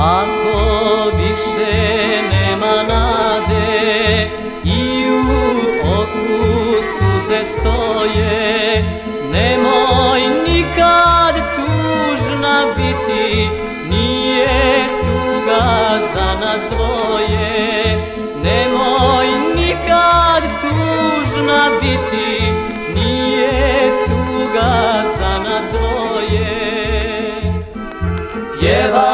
Ako više nema nade i u oku suze stoje, nemoj nikad tužna biti, nije tuga za nas dvoje. Nemoj nikad tužna biti, nije tuga za nas dvoje. Pjeva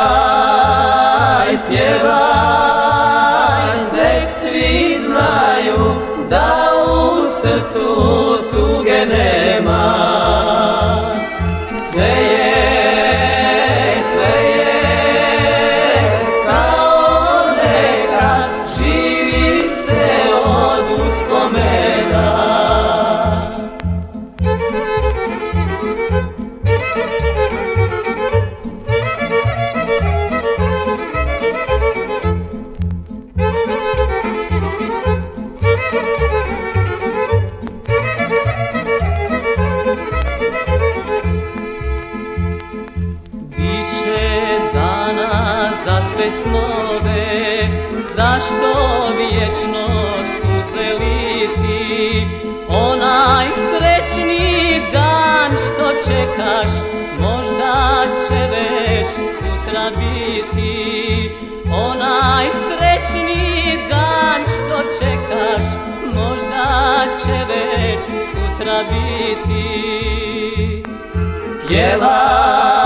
sve snove Zašto vječno suze liti? Onaj srećni dan što čekaš Možda će već sutra biti. Onaj srećni dan što čekaš Možda će već sutra biti. Pjevaj,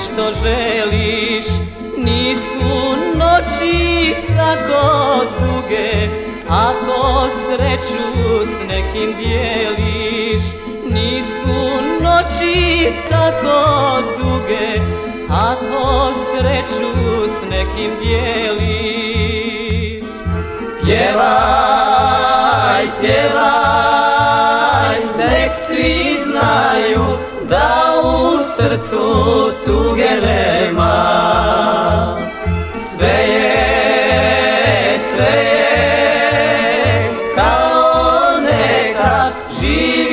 što želiš. Nisu noći tako duge Ako sreću s nekim dijeliš. Nisu noći tako duge Ako sreću s nekim dijeliš. Pjevaj, svi znaju da u srcu tuge nema. Sve je, sve je, kao neka živi